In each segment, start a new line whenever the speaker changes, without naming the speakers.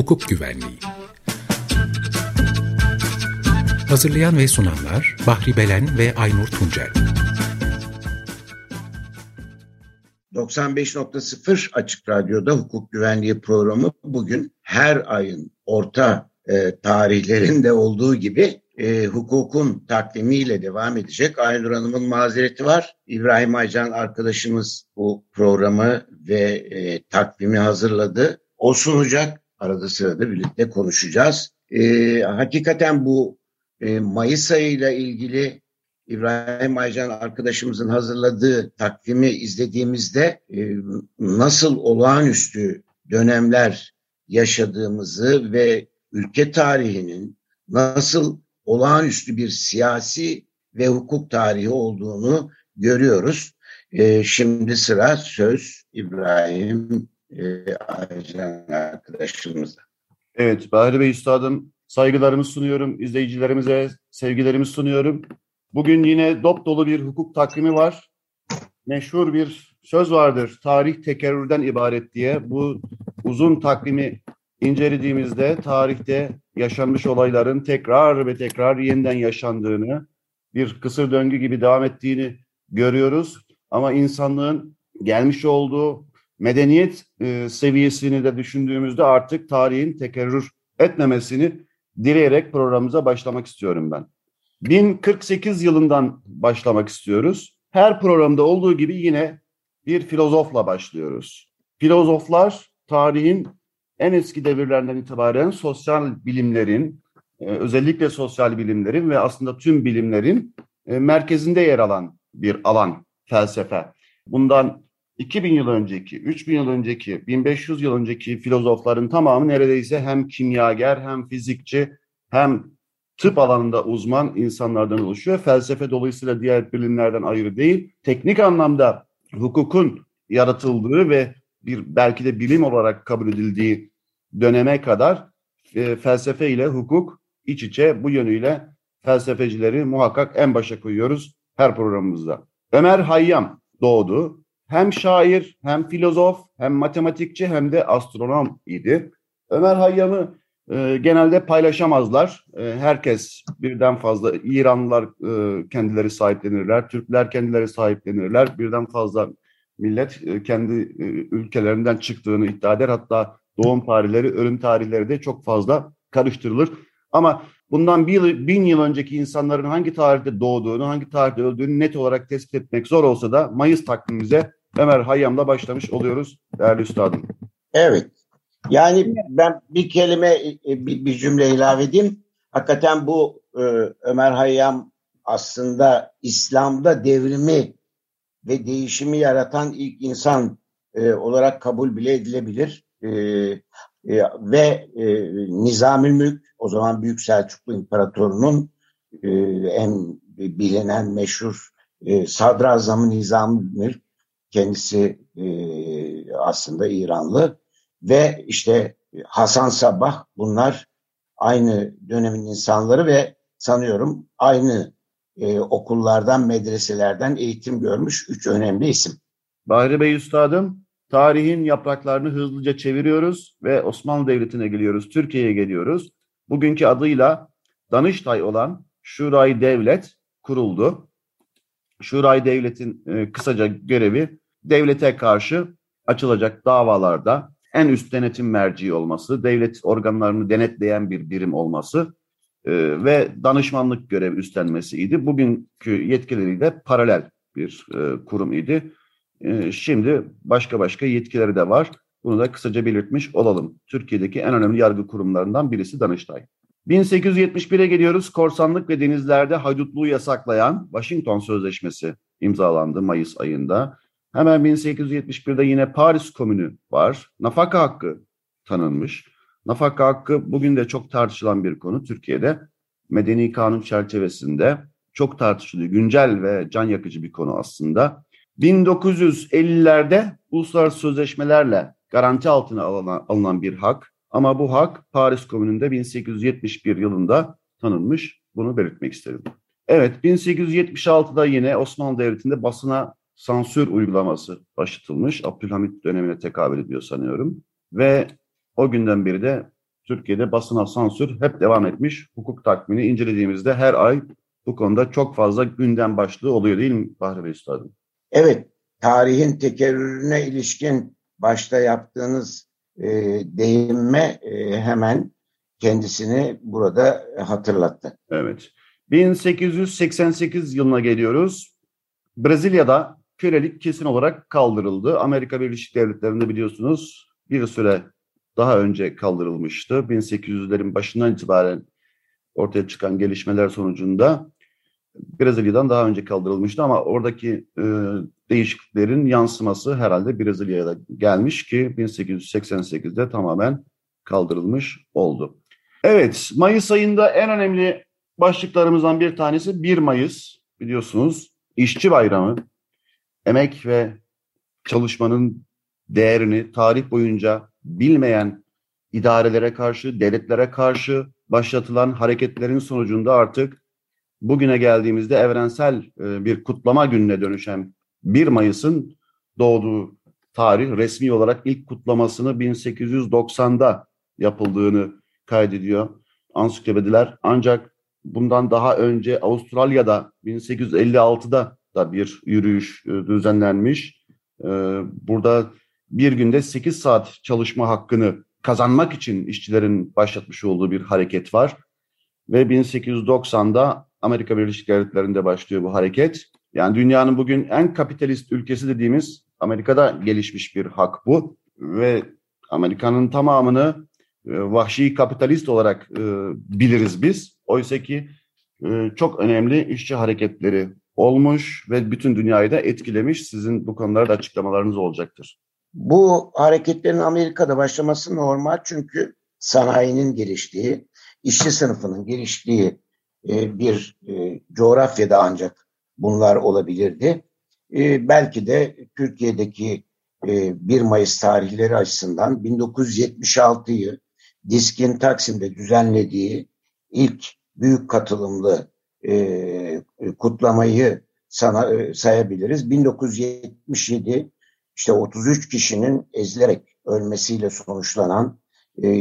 Hukuk Güvenliği Hazırlayan ve sunanlar Bahri Belen ve Aynur Tuncel
95.0 Açık Radyo'da hukuk güvenliği programı bugün her ayın orta e, tarihlerinde olduğu gibi e, hukukun takvimiyle devam edecek. Aynur Hanım'ın mazereti var. İbrahim Aycan arkadaşımız bu programı ve e, takvimi hazırladı. O sunacak. Arada sırada birlikte konuşacağız. E, hakikaten bu e, Mayıs ayıyla ilgili İbrahim Aycan arkadaşımızın hazırladığı takvimi izlediğimizde e, nasıl olağanüstü dönemler yaşadığımızı ve ülke tarihinin nasıl olağanüstü bir siyasi ve hukuk tarihi olduğunu görüyoruz. E, şimdi sıra söz İbrahim e, Aycan arkadaşımıza.
Evet Bahri Bey Üstadım saygılarımı sunuyorum. izleyicilerimize sevgilerimi sunuyorum. Bugün yine dop dolu bir hukuk takvimi var. Meşhur bir söz vardır. Tarih tekerrürden ibaret diye. Bu uzun takvimi incelediğimizde tarihte yaşanmış olayların tekrar ve tekrar yeniden yaşandığını, bir kısır döngü gibi devam ettiğini görüyoruz. Ama insanlığın gelmiş olduğu medeniyet e, seviyesini de düşündüğümüzde artık tarihin tekerrür etmemesini dileyerek programımıza başlamak istiyorum ben. 1048 yılından başlamak istiyoruz. Her programda olduğu gibi yine bir filozofla başlıyoruz. Filozoflar tarihin en eski devirlerden itibaren sosyal bilimlerin, e, özellikle sosyal bilimlerin ve aslında tüm bilimlerin e, merkezinde yer alan bir alan felsefe. Bundan 2000 yıl önceki, 3000 yıl önceki, 1500 yıl önceki filozofların tamamı neredeyse hem kimyager, hem fizikçi, hem tıp alanında uzman insanlardan oluşuyor. Felsefe dolayısıyla diğer bilimlerden ayrı değil. Teknik anlamda hukukun yaratıldığı ve bir belki de bilim olarak kabul edildiği döneme kadar e, felsefe ile hukuk iç içe bu yönüyle felsefecileri muhakkak en başa koyuyoruz her programımızda. Ömer Hayyam doğdu. Hem şair, hem filozof, hem matematikçi hem de astronom idi. Ömer Hayyam'ı e, genelde paylaşamazlar. E, herkes birden fazla İranlılar e, kendileri sahiplenirler, Türkler kendileri sahiplenirler. Birden fazla millet e, kendi e, ülkelerinden çıktığını iddia eder. Hatta doğum tarihleri, ölüm tarihleri de çok fazla karıştırılır. Ama bundan bir, bin yıl önceki insanların hangi tarihte doğduğunu, hangi tarihte öldüğünü net olarak tespit etmek zor olsa da Mayıs takvimimize Ömer Hayyam'la başlamış oluyoruz değerli üstadım.
Evet. Yani ben bir kelime, e, bir, bir cümle ilave edeyim. Hakikaten bu e, Ömer Hayyam aslında İslam'da devrimi ve değişimi yaratan ilk insan e, olarak kabul bile edilebilir. E, e, ve e, Nizamül Mülk o zaman Büyük Selçuklu İmparatorunun e, en bilinen meşhur e, Sadrazamı Nizamül Mülk kendisi e, aslında İranlı ve işte Hasan Sabah bunlar aynı dönemin insanları ve sanıyorum aynı e, okullardan, medreselerden eğitim görmüş üç önemli isim.
Bahri Bey Üstadım, tarihin yapraklarını hızlıca çeviriyoruz ve Osmanlı Devleti'ne geliyoruz, Türkiye'ye geliyoruz. Bugünkü adıyla Danıştay olan Şurayı Devlet kuruldu. Şurayı Devlet'in e, kısaca görevi devlete karşı açılacak davalarda en üst denetim merci olması, devlet organlarını denetleyen bir birim olması e, ve danışmanlık görevi üstlenmesiydi. Bugünkü yetkileriyle paralel bir e, kurum idi. E, şimdi başka başka yetkileri de var. Bunu da kısaca belirtmiş olalım. Türkiye'deki en önemli yargı kurumlarından birisi Danıştay. 1871'e geliyoruz. Korsanlık ve denizlerde haydutluğu yasaklayan Washington Sözleşmesi imzalandı Mayıs ayında. Hemen 1871'de yine Paris Komünü var. Nafaka hakkı tanınmış. Nafaka hakkı bugün de çok tartışılan bir konu Türkiye'de. Medeni kanun çerçevesinde çok tartışılıyor. Güncel ve can yakıcı bir konu aslında. 1950'lerde uluslararası sözleşmelerle garanti altına alınan, alınan bir hak. Ama bu hak Paris Komünü'nde 1871 yılında tanınmış. Bunu belirtmek istedim. Evet 1876'da yine Osmanlı Devleti'nde basına sansür uygulaması başlatılmış. Abdülhamit dönemine tekabül ediyor sanıyorum. Ve o günden beri de Türkiye'de basına sansür hep devam etmiş. Hukuk takvimini incelediğimizde her ay bu konuda çok fazla gündem başlığı oluyor değil mi Bahri Bey Üstadım?
Evet, tarihin tekerrürüne ilişkin başta yaptığınız e, değinme e, hemen kendisini burada hatırlattı.
Evet. 1888 yılına geliyoruz. Brezilya'da kölelik kesin olarak kaldırıldı. Amerika Birleşik Devletleri'nde biliyorsunuz bir süre daha önce kaldırılmıştı. 1800'lerin başından itibaren ortaya çıkan gelişmeler sonucunda Brezilya'dan daha önce kaldırılmıştı ama oradaki e, değişikliklerin yansıması herhalde Brezilya'ya da gelmiş ki 1888'de tamamen kaldırılmış oldu. Evet, Mayıs ayında en önemli başlıklarımızdan bir tanesi 1 Mayıs biliyorsunuz işçi bayramı. Emek ve çalışmanın değerini tarih boyunca bilmeyen idarelere karşı, devletlere karşı başlatılan hareketlerin sonucunda artık bugüne geldiğimizde evrensel e, bir kutlama gününe dönüşen 1 Mayıs'ın doğduğu tarih resmi olarak ilk kutlamasını 1890'da yapıldığını kaydediyor ansiklopediler. Ancak bundan daha önce Avustralya'da 1856'da da bir yürüyüş e, düzenlenmiş. E, burada bir günde 8 saat çalışma hakkını kazanmak için işçilerin başlatmış olduğu bir hareket var. Ve 1890'da Amerika Birleşik Devletleri'nde başlıyor bu hareket. Yani dünyanın bugün en kapitalist ülkesi dediğimiz Amerika'da gelişmiş bir hak bu. Ve Amerika'nın tamamını e, vahşi kapitalist olarak e, biliriz biz. Oysa ki e, çok önemli işçi hareketleri olmuş ve bütün dünyayı da etkilemiş. Sizin bu konularda açıklamalarınız olacaktır.
Bu hareketlerin Amerika'da başlaması normal çünkü sanayinin geliştiği, işçi sınıfının geliştiği e, bir e, coğrafyada ancak bunlar olabilirdi. E, belki de Türkiye'deki 1 Mayıs tarihleri açısından 1976'yı Disk'in Taksim'de düzenlediği ilk büyük katılımlı kutlamayı sana, sayabiliriz. 1977 işte 33 kişinin ezilerek ölmesiyle sonuçlanan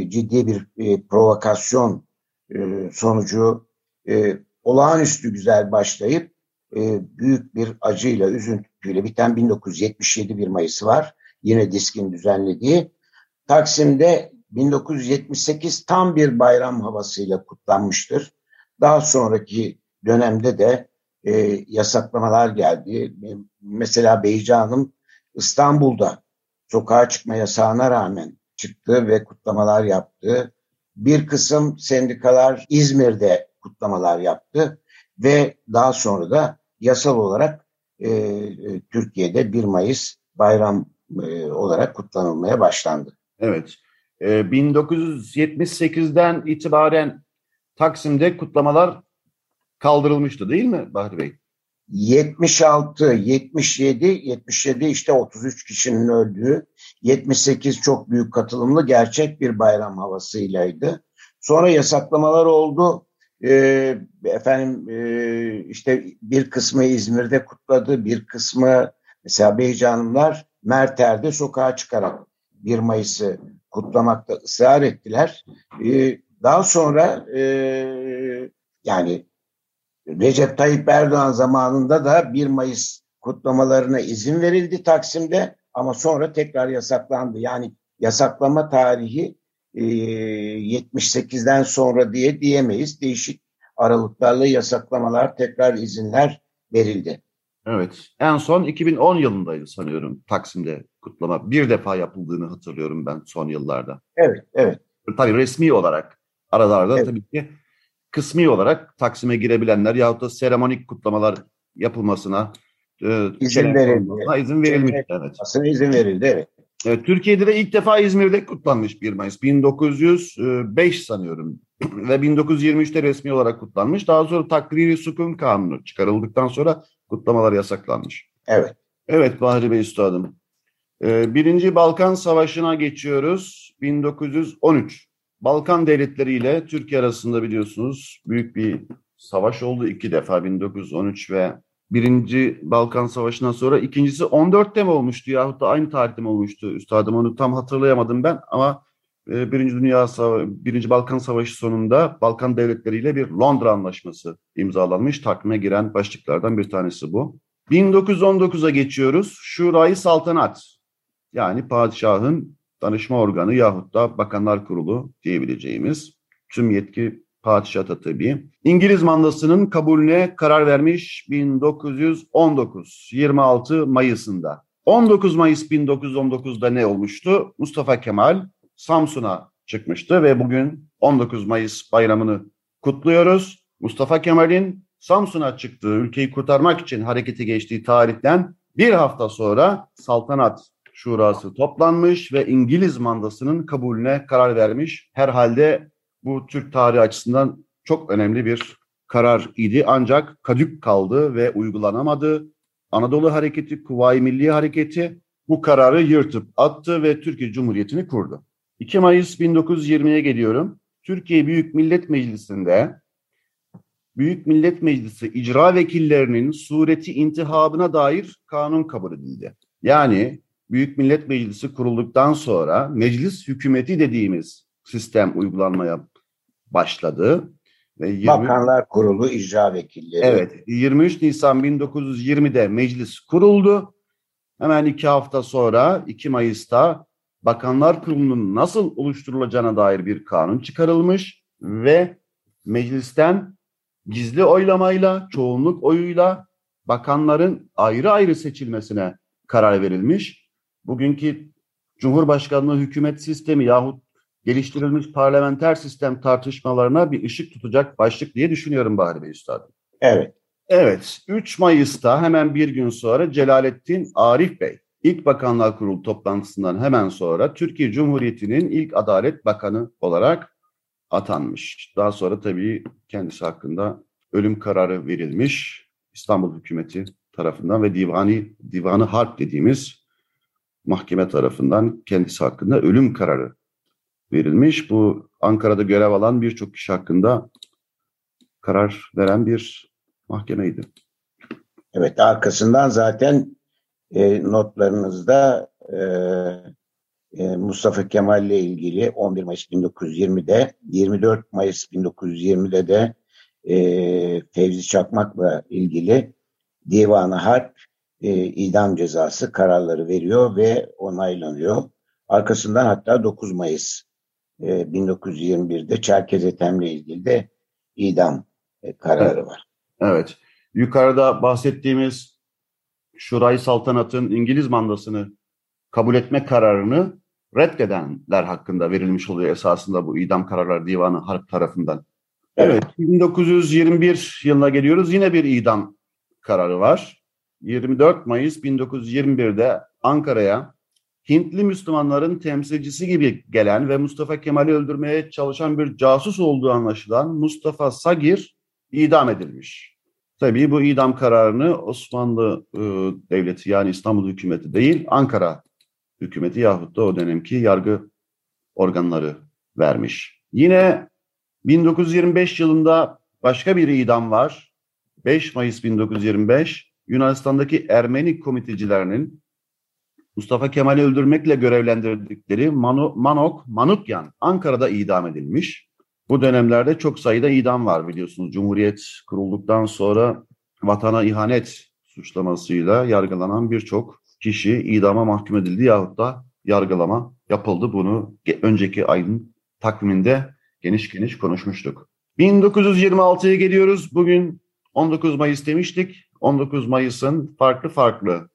ciddi bir provokasyon sonucu e, olağanüstü güzel başlayıp e, büyük bir acıyla, üzüntüyle biten 1977 bir Mayıs'ı var. Yine diskin düzenlediği. Taksim'de 1978 tam bir bayram havasıyla kutlanmıştır. Daha sonraki dönemde de e, yasaklamalar geldi. Mesela Beyci Hanım İstanbul'da sokağa çıkma yasağına rağmen çıktı ve kutlamalar yaptı. Bir kısım sendikalar İzmir'de kutlamalar yaptı ve daha sonra da yasal olarak e, e Türkiye'de 1 Mayıs bayram e, olarak kutlanılmaya başlandı.
Evet. E, 1978'den itibaren Taksim'de kutlamalar kaldırılmıştı değil mi Bahri Bey?
76, 77, 77 işte 33 kişinin öldüğü, 78 çok büyük katılımlı gerçek bir bayram havasıylaydı. Sonra yasaklamalar oldu e, efendim e, işte bir kısmı İzmir'de kutladı, bir kısmı mesela Beycanlılar Merter'de sokağa çıkarak 1 Mayıs'ı kutlamakta ısrar ettiler. E, daha sonra e, yani Recep Tayyip Erdoğan zamanında da 1 Mayıs kutlamalarına izin verildi Taksim'de ama sonra tekrar yasaklandı. Yani yasaklama tarihi 78'den ee, sonra diye diyemeyiz. Değişik aralıklarla yasaklamalar, tekrar izinler verildi.
Evet. En son 2010 yılındaydı sanıyorum Taksim'de kutlama. Bir defa yapıldığını hatırlıyorum ben son yıllarda.
Evet, evet.
Tabii resmi olarak aralarda evet. tabii ki kısmi olarak Taksim'e girebilenler yahut da seremonik kutlamalar yapılmasına
e, izin verildi.
izin verilmiş. Evet.
Aslında izin verildi, evet.
Evet, Türkiye'de de ilk defa İzmir'de kutlanmış 1 Mayıs. 1905 sanıyorum ve 1923'te resmi olarak kutlanmış. Daha sonra Takriri Sukun Kanunu çıkarıldıktan sonra kutlamalar yasaklanmış.
Evet.
Evet Bahri Bey Üstadım. Ee, Birinci Balkan Savaşı'na geçiyoruz. 1913. Balkan devletleri ile Türkiye arasında biliyorsunuz büyük bir savaş oldu iki defa 1913 ve Birinci Balkan Savaşı'ndan sonra ikincisi 14'te mi olmuştu yahut da aynı tarihte mi olmuştu üstadım onu tam hatırlayamadım ben ama e, Birinci Dünya Savaşı, Birinci Balkan Savaşı sonunda Balkan devletleriyle bir Londra Anlaşması imzalanmış. Takvime giren başlıklardan bir tanesi bu. 1919'a geçiyoruz. Şurayı Saltanat yani padişahın danışma organı yahut da bakanlar kurulu diyebileceğimiz tüm yetki padişahta tabii. İngiliz mandasının kabulüne karar vermiş 1919 26 Mayıs'ında. 19 Mayıs 1919'da ne olmuştu? Mustafa Kemal Samsun'a çıkmıştı ve bugün 19 Mayıs bayramını kutluyoruz. Mustafa Kemal'in Samsun'a çıktığı, ülkeyi kurtarmak için harekete geçtiği tarihten bir hafta sonra saltanat şurası toplanmış ve İngiliz mandasının kabulüne karar vermiş. Herhalde bu Türk tarihi açısından çok önemli bir karar idi ancak kadük kaldı ve uygulanamadı. Anadolu Hareketi, Kuvayi Milli Hareketi bu kararı yırtıp attı ve Türkiye Cumhuriyeti'ni kurdu. 2 Mayıs 1920'ye geliyorum. Türkiye Büyük Millet Meclisi'nde Büyük Millet Meclisi icra vekillerinin sureti intihabına dair kanun kabul edildi. Yani Büyük Millet Meclisi kurulduktan sonra meclis hükümeti dediğimiz sistem uygulanmaya başladı.
Ve 20... Bakanlar Kurulu icra vekilleri.
Evet, 23 Nisan 1920'de meclis kuruldu. Hemen iki hafta sonra 2 Mayıs'ta Bakanlar Kurulu'nun nasıl oluşturulacağına dair bir kanun çıkarılmış ve meclisten gizli oylamayla, çoğunluk oyuyla bakanların ayrı ayrı seçilmesine karar verilmiş. Bugünkü Cumhurbaşkanlığı hükümet sistemi yahut geliştirilmiş parlamenter sistem tartışmalarına bir ışık tutacak başlık diye düşünüyorum Bahri Bey Üstadım.
Evet.
Evet, 3 Mayıs'ta hemen bir gün sonra Celalettin Arif Bey ilk Bakanlar Kurulu toplantısından hemen sonra Türkiye Cumhuriyeti'nin ilk Adalet Bakanı olarak atanmış. Daha sonra tabii kendisi hakkında ölüm kararı verilmiş İstanbul hükümeti tarafından ve divani divanı harp dediğimiz mahkeme tarafından kendisi hakkında ölüm kararı verilmiş. Bu Ankara'da görev alan birçok kişi hakkında karar veren bir mahkemeydi.
Evet arkasından zaten e, notlarınızda e, e, Mustafa Kemal ile ilgili 11 Mayıs 1920'de 24 Mayıs 1920'de de e, Fevzi Çakmak'la ilgili Divanı Harp e, idam cezası kararları veriyor ve onaylanıyor. Arkasından hatta 9 Mayıs e, 1921'de Çerkez Ethem'le ilgili de idam e, kararı var.
Evet. Yukarıda bahsettiğimiz Şuray Saltanat'ın İngiliz mandasını kabul etme kararını reddedenler hakkında verilmiş oluyor esasında bu idam kararları divanı harp tarafından. Evet, 1921 yılına geliyoruz. Yine bir idam kararı var. 24 Mayıs 1921'de Ankara'ya Hintli Müslümanların temsilcisi gibi gelen ve Mustafa Kemal'i öldürmeye çalışan bir casus olduğu anlaşılan Mustafa Sagir idam edilmiş. Tabii bu idam kararını Osmanlı e, Devleti yani İstanbul hükümeti değil Ankara hükümeti yahut da o dönemki yargı organları vermiş. Yine 1925 yılında başka bir idam var. 5 Mayıs 1925 Yunanistan'daki Ermeni komitecilerinin Mustafa Kemal'i öldürmekle görevlendirdikleri Manu, Manok, Manukyan Ankara'da idam edilmiş. Bu dönemlerde çok sayıda idam var biliyorsunuz. Cumhuriyet kurulduktan sonra vatana ihanet suçlamasıyla yargılanan birçok kişi idama mahkum edildi yahut da yargılama yapıldı. Bunu önceki ayın takviminde geniş geniş konuşmuştuk. 1926'ya geliyoruz. Bugün 19 Mayıs demiştik. 19 Mayıs'ın farklı farklı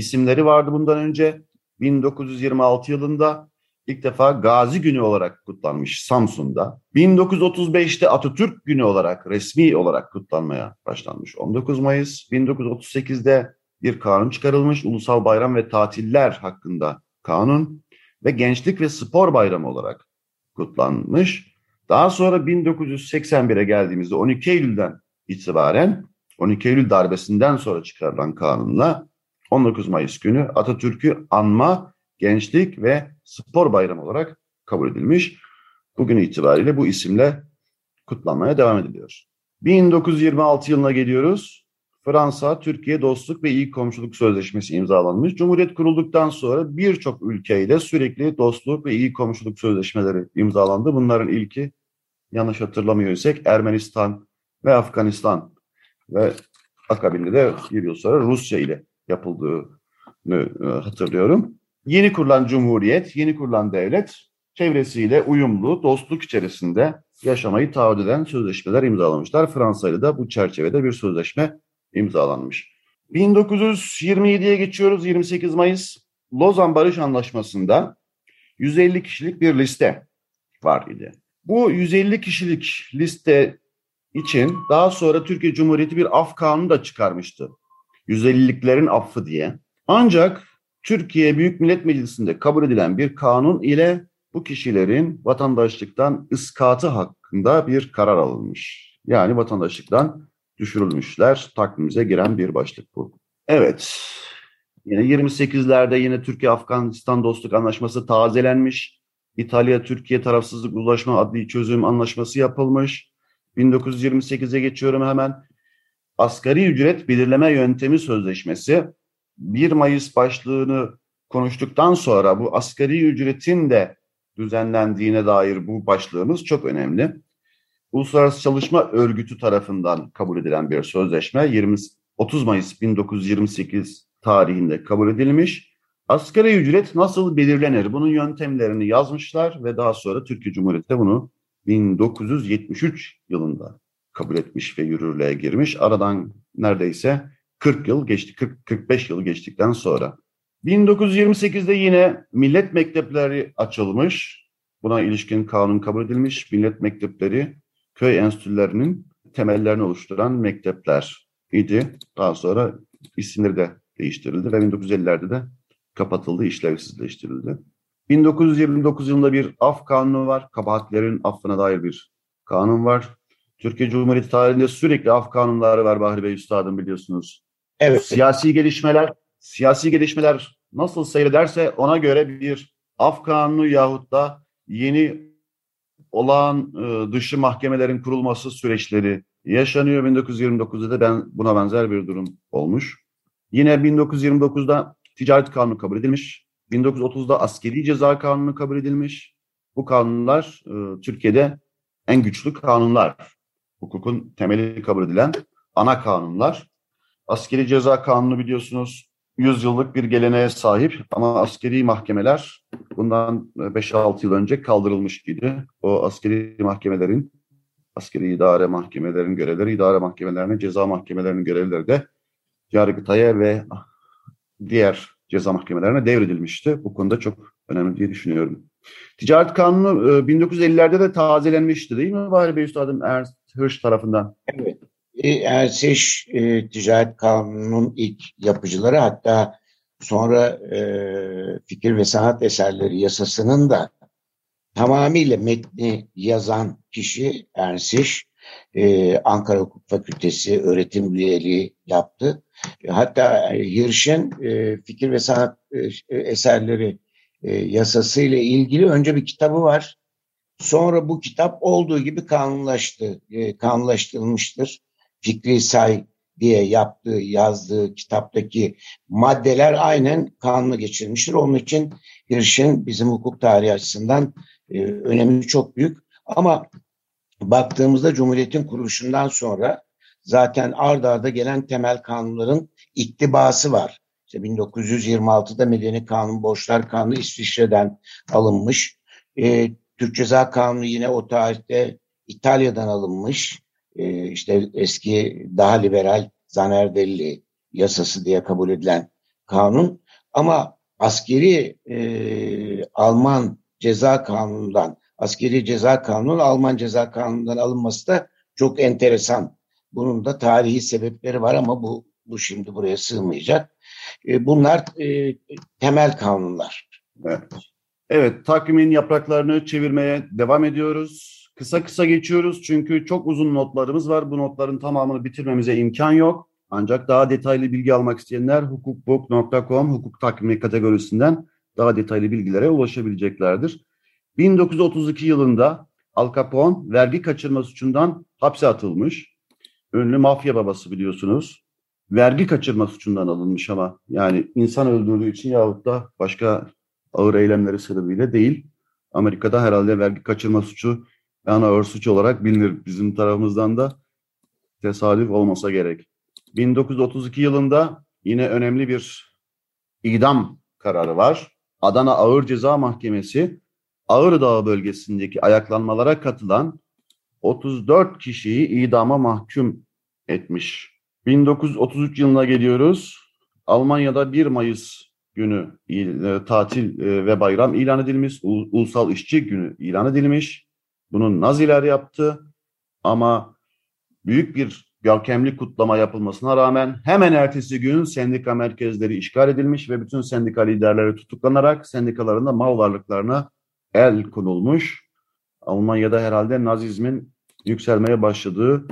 isimleri vardı bundan önce. 1926 yılında ilk defa Gazi Günü olarak kutlanmış Samsun'da. 1935'te Atatürk Günü olarak resmi olarak kutlanmaya başlanmış 19 Mayıs. 1938'de bir kanun çıkarılmış ulusal bayram ve tatiller hakkında kanun ve gençlik ve spor bayramı olarak kutlanmış. Daha sonra 1981'e geldiğimizde 12 Eylül'den itibaren 12 Eylül darbesinden sonra çıkarılan kanunla 19 Mayıs günü Atatürk'ü anma, gençlik ve spor bayramı olarak kabul edilmiş. Bugün itibariyle bu isimle kutlanmaya devam ediliyor. 1926 yılına geliyoruz. Fransa-Türkiye Dostluk ve İyi Komşuluk Sözleşmesi imzalanmış. Cumhuriyet kurulduktan sonra birçok ülkeyle sürekli dostluk ve iyi komşuluk sözleşmeleri imzalandı. Bunların ilki yanlış hatırlamıyorsak Ermenistan ve Afganistan ve akabinde de bir yıl sonra Rusya ile yapıldığını e, hatırlıyorum. Yeni kurulan cumhuriyet, yeni kurulan devlet çevresiyle uyumlu, dostluk içerisinde yaşamayı taahhüt eden sözleşmeler imzalamışlar. Fransa ile de bu çerçevede bir sözleşme imzalanmış. 1927'ye geçiyoruz 28 Mayıs. Lozan Barış Anlaşması'nda 150 kişilik bir liste var idi. Bu 150 kişilik liste için daha sonra Türkiye Cumhuriyeti bir af kanunu da çıkarmıştı. 150'liklerin affı diye. Ancak Türkiye Büyük Millet Meclisi'nde kabul edilen bir kanun ile bu kişilerin vatandaşlıktan ıskatı hakkında bir karar alınmış. Yani vatandaşlıktan düşürülmüşler. Takvimimize giren bir başlık bu. Evet. Yine 28'lerde yine Türkiye-Afganistan Dostluk Anlaşması tazelenmiş. İtalya-Türkiye Tarafsızlık Uzlaşma Adli Çözüm Anlaşması yapılmış. 1928'e geçiyorum hemen. Asgari ücret belirleme yöntemi sözleşmesi 1 Mayıs başlığını konuştuktan sonra bu asgari ücretin de düzenlendiğine dair bu başlığımız çok önemli. Uluslararası Çalışma Örgütü tarafından kabul edilen bir sözleşme 20, 30 Mayıs 1928 tarihinde kabul edilmiş. Asgari ücret nasıl belirlenir? Bunun yöntemlerini yazmışlar ve daha sonra Türkiye Cumhuriyeti de bunu 1973 yılında kabul etmiş ve yürürlüğe girmiş. Aradan neredeyse 40 yıl geçti, 40, 45 yıl geçtikten sonra. 1928'de yine millet mektepleri açılmış. Buna ilişkin kanun kabul edilmiş. Millet mektepleri köy enstitülerinin temellerini oluşturan mektepler idi. Daha sonra isimleri de değiştirildi ve 1950'lerde de kapatıldı, işlevsizleştirildi. 1929 yılında bir af kanunu var. Kabahatlerin affına dair bir kanun var. Türkiye Cumhuriyeti tarihinde sürekli af kanunları var Bahri Bey Üstad'ın biliyorsunuz. Evet. Siyasi gelişmeler, siyasi gelişmeler nasıl seyrederse ona göre bir af kanunu yahut da yeni olağan e, dışı mahkemelerin kurulması süreçleri yaşanıyor. 1929'da da ben buna benzer bir durum olmuş. Yine 1929'da ticaret kanunu kabul edilmiş. 1930'da askeri ceza kanunu kabul edilmiş. Bu kanunlar e, Türkiye'de en güçlü kanunlar. Hukukun temeli kabul edilen ana kanunlar. Askeri ceza kanunu biliyorsunuz 100 yıllık bir geleneğe sahip ama askeri mahkemeler bundan 5-6 yıl önce kaldırılmış idi. O askeri mahkemelerin, askeri idare mahkemelerin görevleri, idare mahkemelerine, ceza mahkemelerinin görevleri de Yargıtay'a ve diğer ceza mahkemelerine devredilmişti. Bu konuda çok önemli diye düşünüyorum. Ticaret Kanunu 1950'lerde e, de tazelenmişti değil mi Bahri Bey Üstadım Ernst Hirsch tarafından?
Evet. Erseş e, Ticaret Kanunu'nun ilk yapıcıları hatta sonra e, fikir ve sanat eserleri yasasının da tamamıyla metni yazan kişi Ersiş. E, Ankara Hukuk Fakültesi öğretim üyeliği yaptı. E, hatta Hirsch'in e, fikir ve sanat e, eserleri e, yasası ile ilgili önce bir kitabı var. Sonra bu kitap olduğu gibi kanunlaştı, e, kanunlaştırılmıştır. Fikri Say diye yaptığı, yazdığı kitaptaki maddeler aynen kanunu geçirmiştir. Onun için Hirsch'in bizim hukuk tarihi açısından e, önemi çok büyük. Ama baktığımızda Cumhuriyet'in kuruluşundan sonra zaten ard arda gelen temel kanunların iktibası var. İşte 1926'da Medeni Kanun, Borçlar Kanunu İsviçre'den alınmış. E, Türk Ceza Kanunu yine o tarihte İtalya'dan alınmış e, işte eski daha liberal Zanerdelli yasası diye kabul edilen kanun ama askeri e, Alman ceza kanunundan askeri ceza kanunu Alman ceza kanunundan alınması da çok enteresan. Bunun da tarihi sebepleri var ama bu bu şimdi buraya sığmayacak. E, bunlar e, temel kanunlar.
Evet. evet, takvimin yapraklarını çevirmeye devam ediyoruz. Kısa kısa geçiyoruz çünkü çok uzun notlarımız var. Bu notların tamamını bitirmemize imkan yok. Ancak daha detaylı bilgi almak isteyenler hukukbook.com hukuk takvimi kategorisinden daha detaylı bilgilere ulaşabileceklerdir. 1932 yılında Al Capone vergi kaçırma suçundan hapse atılmış. Ünlü mafya babası biliyorsunuz. Vergi kaçırma suçundan alınmış ama yani insan öldürdüğü için yahut da başka ağır eylemleri sebebiyle değil. Amerika'da herhalde vergi kaçırma suçu en ağır suç olarak bilinir. Bizim tarafımızdan da tesadüf olmasa gerek. 1932 yılında yine önemli bir idam kararı var. Adana Ağır Ceza Mahkemesi Ağrı bölgesindeki ayaklanmalara katılan 34 kişiyi idama mahkum etmiş. 1933 yılına geliyoruz. Almanya'da 1 Mayıs günü e, tatil e, ve bayram ilan edilmiş. Ulusal İşçi Günü ilan edilmiş. Bunu Naziler yaptı. Ama büyük bir görkemli kutlama yapılmasına rağmen hemen ertesi gün sendika merkezleri işgal edilmiş ve bütün sendika liderleri tutuklanarak sendikalarında mal varlıklarına el konulmuş. Almanya'da herhalde Nazizmin yükselmeye başladığı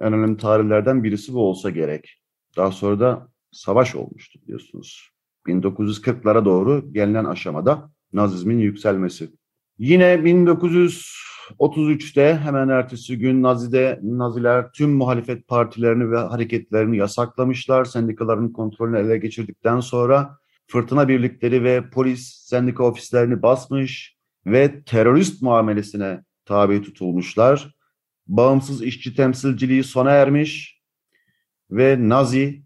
en önemli tarihlerden birisi bu olsa gerek. Daha sonra da savaş olmuştu biliyorsunuz. 1940'lara doğru gelinen aşamada Nazizmin yükselmesi. Yine 1933'te hemen ertesi gün Nazi'de Naziler tüm muhalefet partilerini ve hareketlerini yasaklamışlar. Sendikaların kontrolünü ele geçirdikten sonra fırtına birlikleri ve polis sendika ofislerini basmış ve terörist muamelesine tabi tutulmuşlar. Bağımsız işçi temsilciliği sona ermiş ve Nazi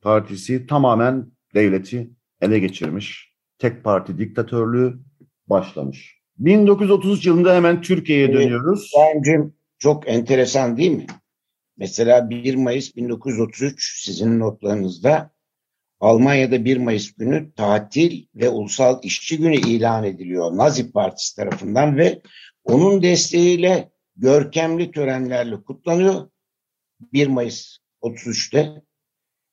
partisi tamamen devleti ele geçirmiş. Tek parti diktatörlüğü başlamış. 1933 yılında hemen Türkiye'ye dönüyoruz.
Bence çok enteresan değil mi? Mesela 1 Mayıs 1933 sizin notlarınızda Almanya'da 1 Mayıs günü tatil ve ulusal işçi günü ilan ediliyor Nazi Partisi tarafından ve onun desteğiyle görkemli törenlerle kutlanıyor. 1 Mayıs 33'te.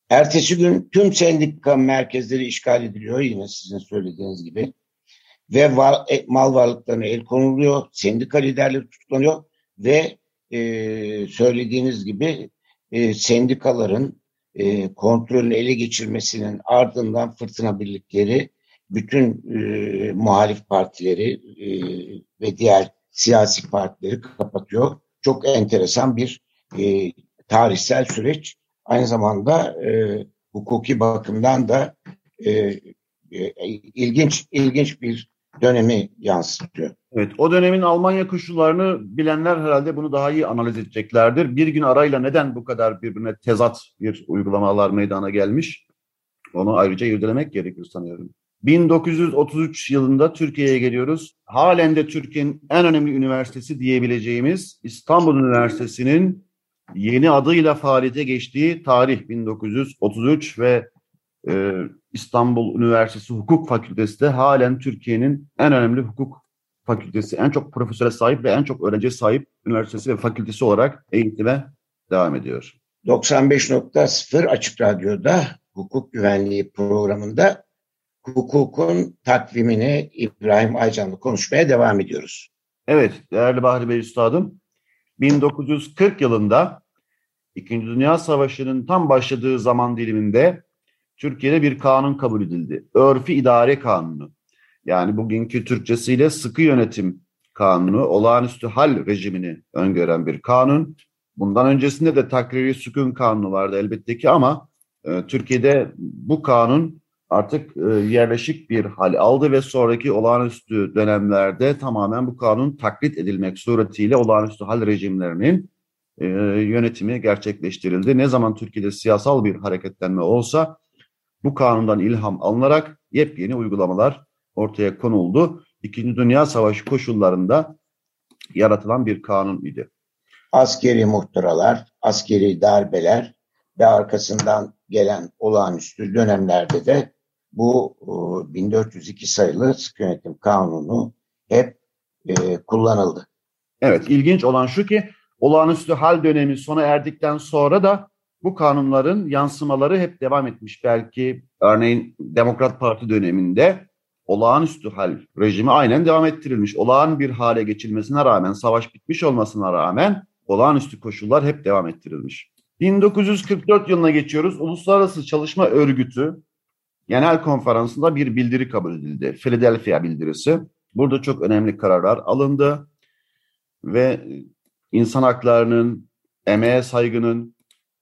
Ertesi gün tüm sendika merkezleri işgal ediliyor yine sizin söylediğiniz gibi. Ve var, e, mal varlıklarına el konuluyor. Sendika liderleri tutuklanıyor ve e, söylediğiniz gibi e, sendikaların e, kontrolünü ele geçirmesinin ardından fırtına birlikleri bütün e, muhalif partileri e, ve diğer siyasi partileri kapatıyor. Çok enteresan bir e, tarihsel süreç. Aynı zamanda e, hukuki bakımdan da e, e, ilginç ilginç bir dönemi yansıtıyor.
Evet, o dönemin Almanya koşullarını bilenler herhalde bunu daha iyi analiz edeceklerdir. Bir gün arayla neden bu kadar birbirine tezat bir uygulamalar meydana gelmiş? Onu ayrıca irdelemek gerekir sanıyorum. 1933 yılında Türkiye'ye geliyoruz. Halen de Türkiye'nin en önemli üniversitesi diyebileceğimiz İstanbul Üniversitesi'nin yeni adıyla faaliyete geçtiği tarih 1933 ve e, İstanbul Üniversitesi Hukuk Fakültesi de halen Türkiye'nin en önemli hukuk fakültesi, en çok profesöre sahip ve en çok öğrenciye sahip üniversitesi ve fakültesi olarak eğitime devam ediyor.
95.0 Açık Radyo'da hukuk güvenliği programında hukukun takvimini İbrahim Aycan'la konuşmaya devam ediyoruz.
Evet, değerli Bahri Bey Üstadım, 1940 yılında İkinci Dünya Savaşı'nın tam başladığı zaman diliminde Türkiye'de bir kanun kabul edildi. Örfi İdare Kanunu. Yani bugünkü Türkçesiyle sıkı yönetim kanunu, olağanüstü hal rejimini öngören bir kanun. Bundan öncesinde de takriri sükun kanunu vardı elbette ki ama e, Türkiye'de bu kanun artık e, yerleşik bir hal aldı ve sonraki olağanüstü dönemlerde tamamen bu kanun taklit edilmek suretiyle olağanüstü hal rejimlerinin e, yönetimi gerçekleştirildi. Ne zaman Türkiye'de siyasal bir hareketlenme olsa bu kanundan ilham alınarak yepyeni uygulamalar ortaya konuldu. İkinci Dünya Savaşı koşullarında yaratılan bir kanun idi.
Askeri muhtıralar, askeri darbeler ve arkasından gelen olağanüstü dönemlerde de bu 1402 sayılı sık yönetim kanunu hep e, kullanıldı.
Evet, ilginç olan şu ki olağanüstü hal dönemi sona erdikten sonra da bu kanunların yansımaları hep devam etmiş. Belki örneğin Demokrat Parti döneminde olağanüstü hal rejimi aynen devam ettirilmiş. Olağan bir hale geçilmesine rağmen, savaş bitmiş olmasına rağmen olağanüstü koşullar hep devam ettirilmiş. 1944 yılına geçiyoruz. Uluslararası Çalışma Örgütü Genel Konferansı'nda bir bildiri kabul edildi. Philadelphia bildirisi. Burada çok önemli kararlar alındı ve insan haklarının, emeğe saygının,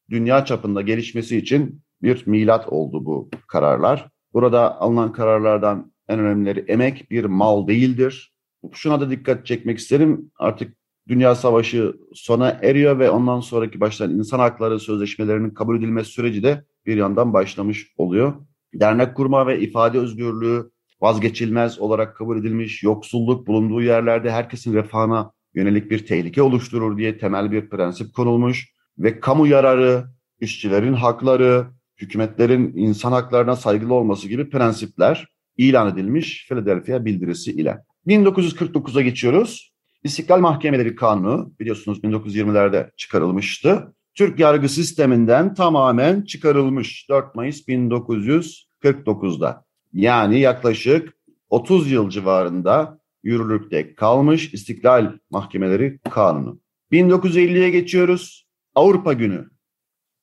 dünya çapında gelişmesi için bir milat oldu bu kararlar. Burada alınan kararlardan en önemlileri emek bir mal değildir. Şuna da dikkat çekmek isterim. Artık Dünya Savaşı sona eriyor ve ondan sonraki başlayan insan hakları sözleşmelerinin kabul edilmesi süreci de bir yandan başlamış oluyor. Dernek kurma ve ifade özgürlüğü vazgeçilmez olarak kabul edilmiş, yoksulluk bulunduğu yerlerde herkesin refahına yönelik bir tehlike oluşturur diye temel bir prensip konulmuş ve kamu yararı, işçilerin hakları, hükümetlerin insan haklarına saygılı olması gibi prensipler ilan edilmiş Philadelphia Bildirisi ile. 1949'a geçiyoruz. İstiklal Mahkemeleri Kanunu biliyorsunuz 1920'lerde çıkarılmıştı. Türk yargı sisteminden tamamen çıkarılmış 4 Mayıs 1949'da. Yani yaklaşık 30 yıl civarında yürürlükte kalmış İstiklal Mahkemeleri Kanunu. 1950'ye geçiyoruz. Avrupa Günü.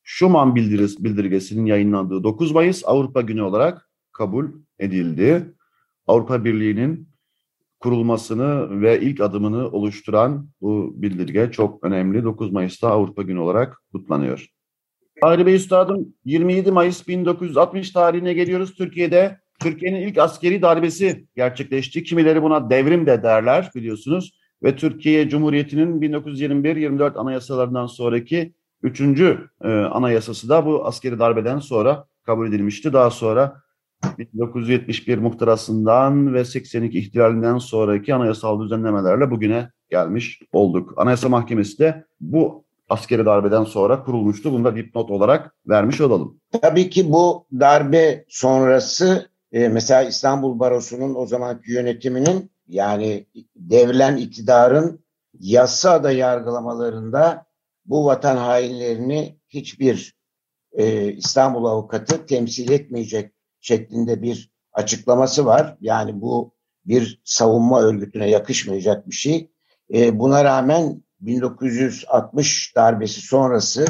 Schuman bildirgesinin yayınlandığı 9 Mayıs Avrupa Günü olarak kabul edildi. Avrupa Birliği'nin kurulmasını ve ilk adımını oluşturan bu bildirge çok önemli. 9 Mayıs'ta Avrupa Günü olarak kutlanıyor. Fahri Bey Üstadım 27 Mayıs 1960 tarihine geliyoruz. Türkiye'de Türkiye'nin ilk askeri darbesi gerçekleşti. Kimileri buna devrim de derler biliyorsunuz. Ve Türkiye Cumhuriyeti'nin 1921-24 anayasalarından sonraki üçüncü e, anayasası da bu askeri darbeden sonra kabul edilmişti. Daha sonra 1971 muhtırasından ve 82 ihtilalinden sonraki anayasal düzenlemelerle bugüne gelmiş olduk. Anayasa Mahkemesi de bu askeri darbeden sonra kurulmuştu. Bunu da dipnot olarak vermiş olalım.
Tabii ki bu darbe sonrası e, mesela İstanbul Barosu'nun o zamanki yönetiminin yani devlen iktidarın yasa da yargılamalarında bu vatan hainlerini hiçbir e, İstanbul avukatı temsil etmeyecek şeklinde bir açıklaması var. Yani bu bir savunma örgütüne yakışmayacak bir şey. E, buna rağmen 1960 darbesi sonrası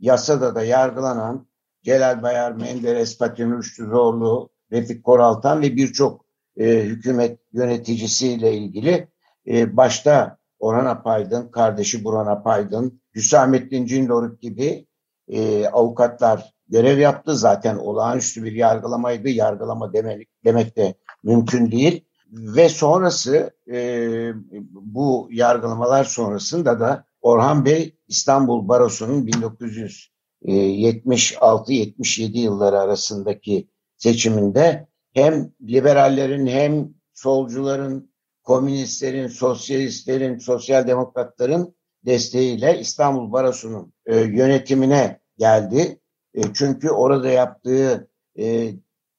yasada da yargılanan Celal Bayar, Menderes, Fatih Rüştü Zorlu, Refik Koraltan ve birçok e, hükümet yöneticisiyle ilgili e, başta Orhan Apaydın, kardeşi Burhan Apaydın, Hüsamettin Cindoruk gibi e, avukatlar görev yaptı. Zaten olağanüstü bir yargılamaydı. Yargılama demek, demek de mümkün değil. Ve sonrası e, bu yargılamalar sonrasında da Orhan Bey İstanbul Barosu'nun 1976-77 yılları arasındaki seçiminde hem liberallerin hem solcuların, komünistlerin, sosyalistlerin, sosyal demokratların desteğiyle İstanbul Barosu'nun e, yönetimine geldi. E, çünkü orada yaptığı e,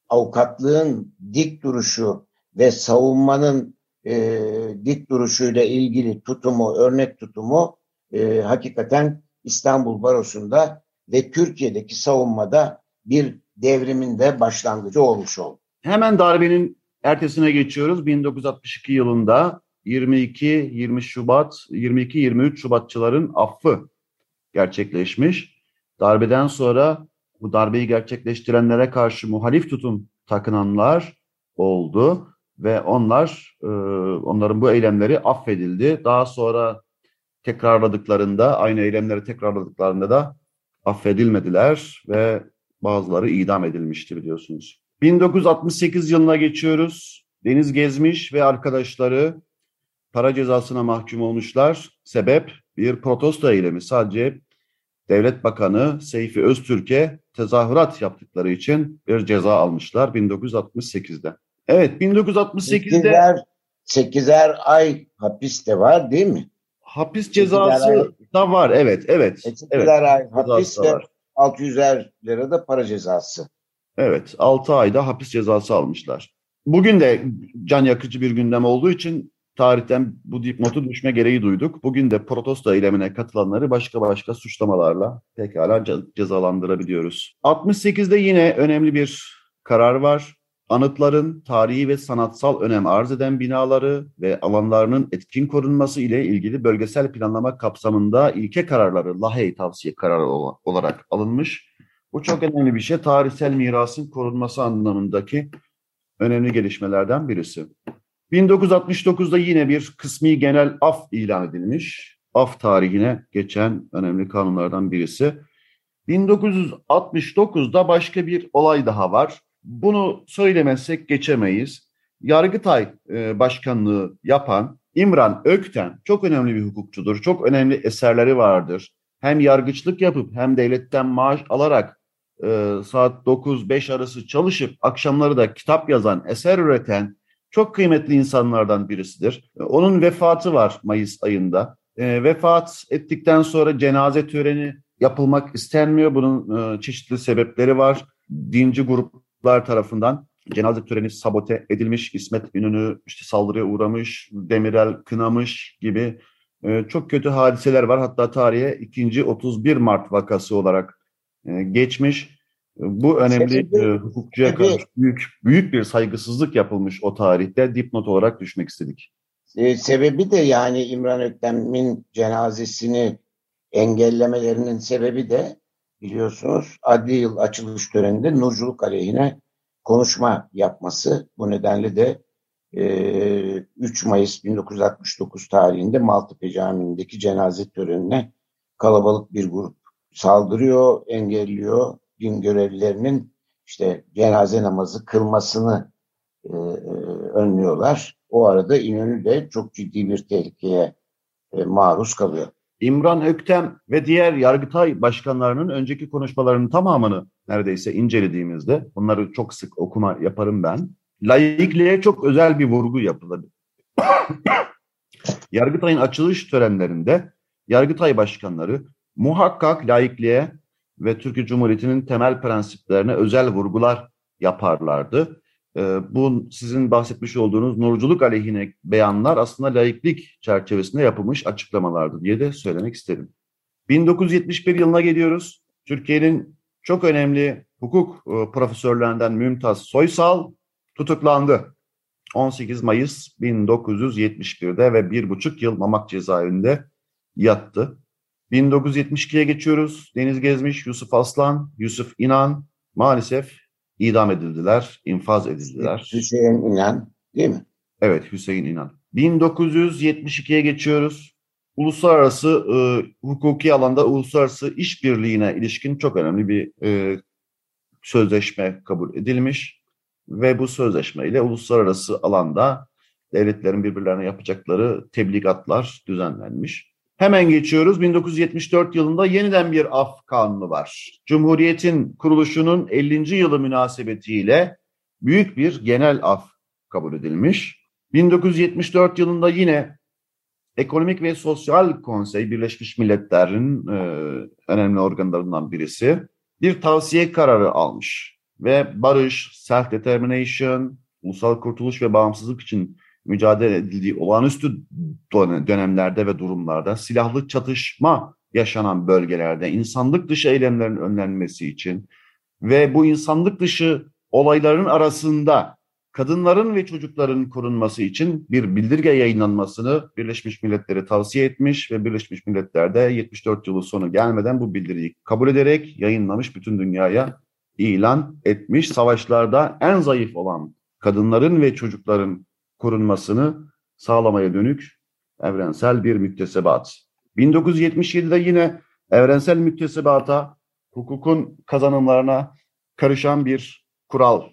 avukatlığın dik duruşu ve savunmanın e, dik duruşuyla ilgili tutumu, örnek tutumu e, hakikaten İstanbul Barosu'nda ve Türkiye'deki savunmada bir devrimin de başlangıcı olmuş oldu.
Hemen darbenin ertesine geçiyoruz. 1962 yılında 22-20 Şubat, 22-23 Şubatçıların affı gerçekleşmiş. Darbeden sonra bu darbeyi gerçekleştirenlere karşı muhalif tutum takınanlar oldu ve onlar e, onların bu eylemleri affedildi. Daha sonra tekrarladıklarında aynı eylemleri tekrarladıklarında da affedilmediler ve bazıları idam edilmişti biliyorsunuz. 1968 yılına geçiyoruz. Deniz Gezmiş ve arkadaşları para cezasına mahkum olmuşlar. Sebep bir protesto eylemi. Sadece Devlet Bakanı Seyfi Öztürk'e tezahürat yaptıkları için bir ceza almışlar 1968'de. Evet 1968'de 8'er,
8'er ay hapis de var değil mi?
Hapis cezası da var evet evet.
8'er evet, ay hapis ve 600'er lira da para cezası.
Evet 6 ayda hapis cezası almışlar. Bugün de can yakıcı bir gündem olduğu için tarihten bu dipnotu düşme gereği duyduk. Bugün de protesto eylemine katılanları başka başka suçlamalarla pekala cezalandırabiliyoruz. 68'de yine önemli bir karar var. Anıtların tarihi ve sanatsal önem arz eden binaları ve alanlarının etkin korunması ile ilgili bölgesel planlama kapsamında ilke kararları Lahey tavsiye kararı olarak alınmış. Bu çok önemli bir şey. Tarihsel mirasın korunması anlamındaki önemli gelişmelerden birisi. 1969'da yine bir kısmi genel af ilan edilmiş. Af tarihine geçen önemli kanunlardan birisi. 1969'da başka bir olay daha var. Bunu söylemezsek geçemeyiz. Yargıtay e, başkanlığı yapan İmran Ökten çok önemli bir hukukçudur. Çok önemli eserleri vardır. Hem yargıçlık yapıp hem devletten maaş alarak e, saat 9-5 arası çalışıp akşamları da kitap yazan, eser üreten çok kıymetli insanlardan birisidir. Onun vefatı var Mayıs ayında. E, vefat ettikten sonra cenaze töreni yapılmak istenmiyor. Bunun e, çeşitli sebepleri var. Dinci gruplar tarafından cenaze töreni sabote edilmiş. İsmet İnönü işte saldırıya uğramış, Demirel kınamış gibi e, çok kötü hadiseler var. Hatta tarihe ikinci 31 Mart vakası olarak e, geçmiş. Bu önemli e, hukukçuya karşı büyük, büyük bir saygısızlık yapılmış o tarihte dipnot olarak düşmek istedik.
E, sebebi de yani İmran Öktem'in cenazesini engellemelerinin sebebi de biliyorsunuz adli yıl açılış töreninde nurculuk aleyhine konuşma yapması. Bu nedenle de e, 3 Mayıs 1969 tarihinde Maltepe Camii'ndeki cenaze törenine kalabalık bir grup saldırıyor, engelliyor. Din görevlilerinin işte cenaze namazı kılmasını e, e, önlüyorlar. O arada İnönü de çok ciddi bir tehlikeye e, maruz kalıyor.
İmran Öktem ve diğer Yargıtay başkanlarının önceki konuşmalarının tamamını neredeyse incelediğimizde, bunları çok sık okuma yaparım ben, laikliğe çok özel bir vurgu yapıldı. Yargıtay'ın açılış törenlerinde Yargıtay başkanları muhakkak laikliğe ve Türkiye Cumhuriyeti'nin temel prensiplerine özel vurgular yaparlardı. Ee, bu sizin bahsetmiş olduğunuz nurculuk aleyhine beyanlar aslında laiklik çerçevesinde yapılmış açıklamalardı diye de söylemek isterim. 1971 yılına geliyoruz. Türkiye'nin çok önemli hukuk e, profesörlerinden Mümtaz Soysal tutuklandı. 18 Mayıs 1971'de ve bir buçuk yıl Mamak cezaevinde yattı. 1972'ye geçiyoruz. Deniz Gezmiş, Yusuf Aslan, Yusuf İnan maalesef idam edildiler, infaz edildiler.
Hüseyin İnan değil mi?
Evet, Hüseyin İnan. 1972'ye geçiyoruz. Uluslararası e, hukuki alanda uluslararası işbirliğine ilişkin çok önemli bir e, sözleşme kabul edilmiş ve bu sözleşmeyle uluslararası alanda devletlerin birbirlerine yapacakları tebligatlar düzenlenmiş. Hemen geçiyoruz. 1974 yılında yeniden bir af kanunu var. Cumhuriyetin kuruluşunun 50. yılı münasebetiyle büyük bir genel af kabul edilmiş. 1974 yılında yine Ekonomik ve Sosyal Konsey Birleşmiş Milletler'in e, önemli organlarından birisi bir tavsiye kararı almış ve barış, self-determination, ulusal kurtuluş ve bağımsızlık için mücadele edildiği olağanüstü dönemlerde ve durumlarda silahlı çatışma yaşanan bölgelerde insanlık dışı eylemlerin önlenmesi için ve bu insanlık dışı olayların arasında kadınların ve çocukların korunması için bir bildirge yayınlanmasını Birleşmiş Milletler'e tavsiye etmiş ve Birleşmiş Milletler'de 74 yılı sonu gelmeden bu bildiriyi kabul ederek yayınlamış bütün dünyaya ilan etmiş. Savaşlarda en zayıf olan kadınların ve çocukların korunmasını sağlamaya dönük evrensel bir müktesebat. 1977'de yine evrensel müktesebata, hukukun kazanımlarına karışan bir kural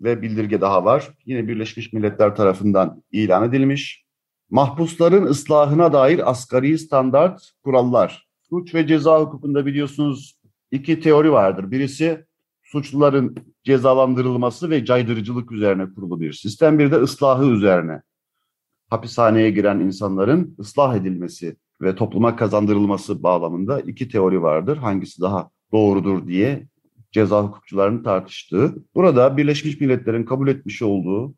ve bildirge daha var. Yine Birleşmiş Milletler tarafından ilan edilmiş. Mahpusların ıslahına dair asgari standart kurallar. Suç ve ceza hukukunda biliyorsunuz iki teori vardır. Birisi suçluların cezalandırılması ve caydırıcılık üzerine kurulu bir sistem. Bir de ıslahı üzerine. Hapishaneye giren insanların ıslah edilmesi ve topluma kazandırılması bağlamında iki teori vardır. Hangisi daha doğrudur diye ceza hukukçularının tartıştığı. Burada Birleşmiş Milletler'in kabul etmiş olduğu